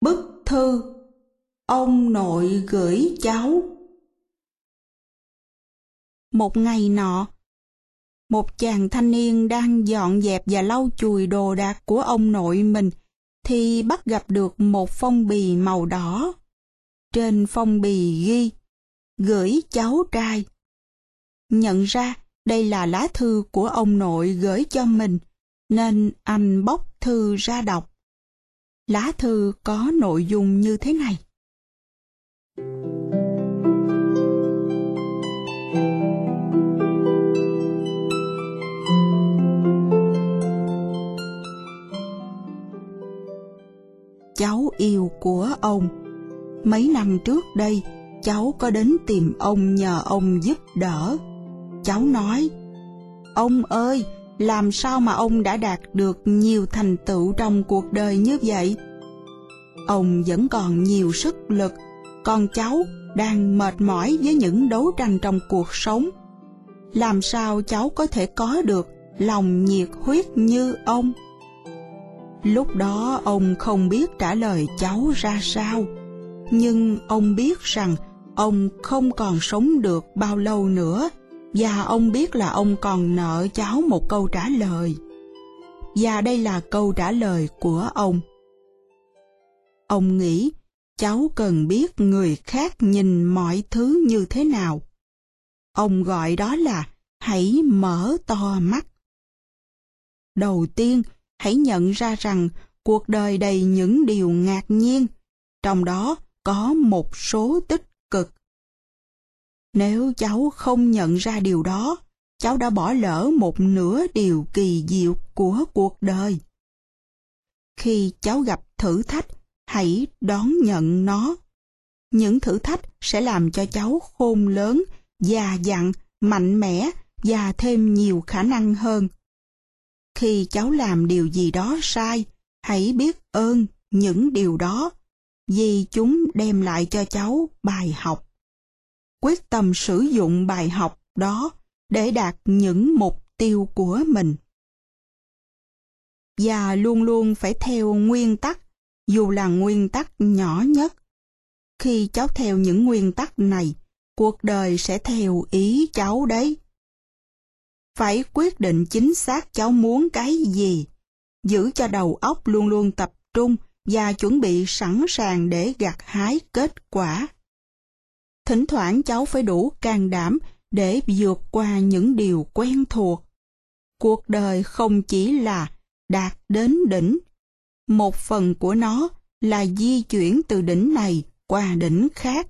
Bức thư Ông nội gửi cháu Một ngày nọ, một chàng thanh niên đang dọn dẹp và lau chùi đồ đạc của ông nội mình thì bắt gặp được một phong bì màu đỏ. Trên phong bì ghi gửi cháu trai. Nhận ra đây là lá thư của ông nội gửi cho mình, nên anh bóc thư ra đọc. Lá thư có nội dung như thế này. Cháu yêu của ông Mấy năm trước đây, cháu có đến tìm ông nhờ ông giúp đỡ. Cháu nói, Ông ơi, làm sao mà ông đã đạt được nhiều thành tựu trong cuộc đời như vậy? Ông vẫn còn nhiều sức lực, còn cháu đang mệt mỏi với những đấu tranh trong cuộc sống. Làm sao cháu có thể có được lòng nhiệt huyết như ông? Lúc đó ông không biết trả lời cháu ra sao, nhưng ông biết rằng ông không còn sống được bao lâu nữa và ông biết là ông còn nợ cháu một câu trả lời. Và đây là câu trả lời của ông. Ông nghĩ cháu cần biết người khác nhìn mọi thứ như thế nào. Ông gọi đó là hãy mở to mắt. Đầu tiên, hãy nhận ra rằng cuộc đời đầy những điều ngạc nhiên, trong đó có một số tích cực. Nếu cháu không nhận ra điều đó, cháu đã bỏ lỡ một nửa điều kỳ diệu của cuộc đời. Khi cháu gặp thử thách, hãy đón nhận nó. Những thử thách sẽ làm cho cháu khôn lớn, già dặn, mạnh mẽ và thêm nhiều khả năng hơn. Khi cháu làm điều gì đó sai, hãy biết ơn những điều đó, vì chúng đem lại cho cháu bài học. Quyết tâm sử dụng bài học đó để đạt những mục tiêu của mình. Và luôn luôn phải theo nguyên tắc, dù là nguyên tắc nhỏ nhất. Khi cháu theo những nguyên tắc này, cuộc đời sẽ theo ý cháu đấy phải quyết định chính xác cháu muốn cái gì, giữ cho đầu óc luôn luôn tập trung và chuẩn bị sẵn sàng để gặt hái kết quả. Thỉnh thoảng cháu phải đủ can đảm để vượt qua những điều quen thuộc. Cuộc đời không chỉ là đạt đến đỉnh, một phần của nó là di chuyển từ đỉnh này qua đỉnh khác.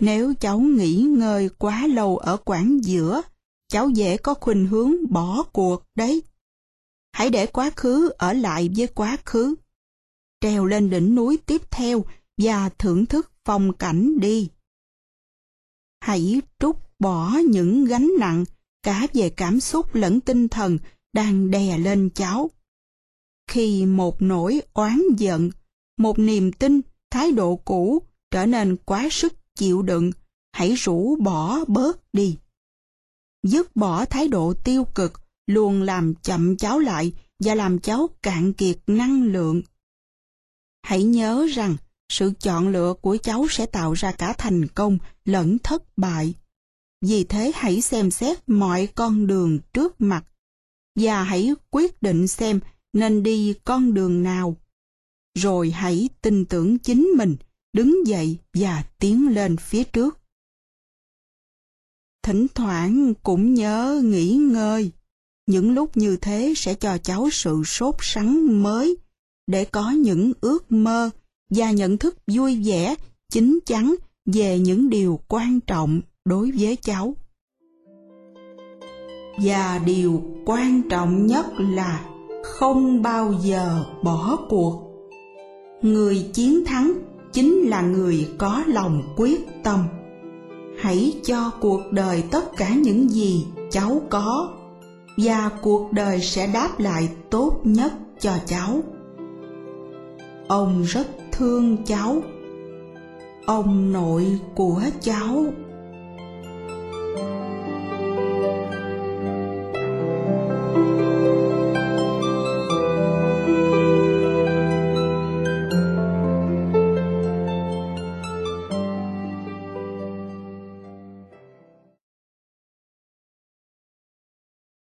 Nếu cháu nghỉ ngơi quá lâu ở quãng giữa, cháu dễ có khuynh hướng bỏ cuộc đấy. Hãy để quá khứ ở lại với quá khứ. Trèo lên đỉnh núi tiếp theo và thưởng thức phong cảnh đi. Hãy trút bỏ những gánh nặng cả về cảm xúc lẫn tinh thần đang đè lên cháu. Khi một nỗi oán giận, một niềm tin, thái độ cũ trở nên quá sức chịu đựng, hãy rũ bỏ bớt đi dứt bỏ thái độ tiêu cực luôn làm chậm cháu lại và làm cháu cạn kiệt năng lượng. Hãy nhớ rằng sự chọn lựa của cháu sẽ tạo ra cả thành công lẫn thất bại. Vì thế hãy xem xét mọi con đường trước mặt và hãy quyết định xem nên đi con đường nào. Rồi hãy tin tưởng chính mình, đứng dậy và tiến lên phía trước thỉnh thoảng cũng nhớ nghỉ ngơi. Những lúc như thế sẽ cho cháu sự sốt sắng mới, để có những ước mơ và nhận thức vui vẻ, chín chắn về những điều quan trọng đối với cháu. Và điều quan trọng nhất là không bao giờ bỏ cuộc. Người chiến thắng chính là người có lòng quyết tâm hãy cho cuộc đời tất cả những gì cháu có và cuộc đời sẽ đáp lại tốt nhất cho cháu ông rất thương cháu. Ông nội của cháu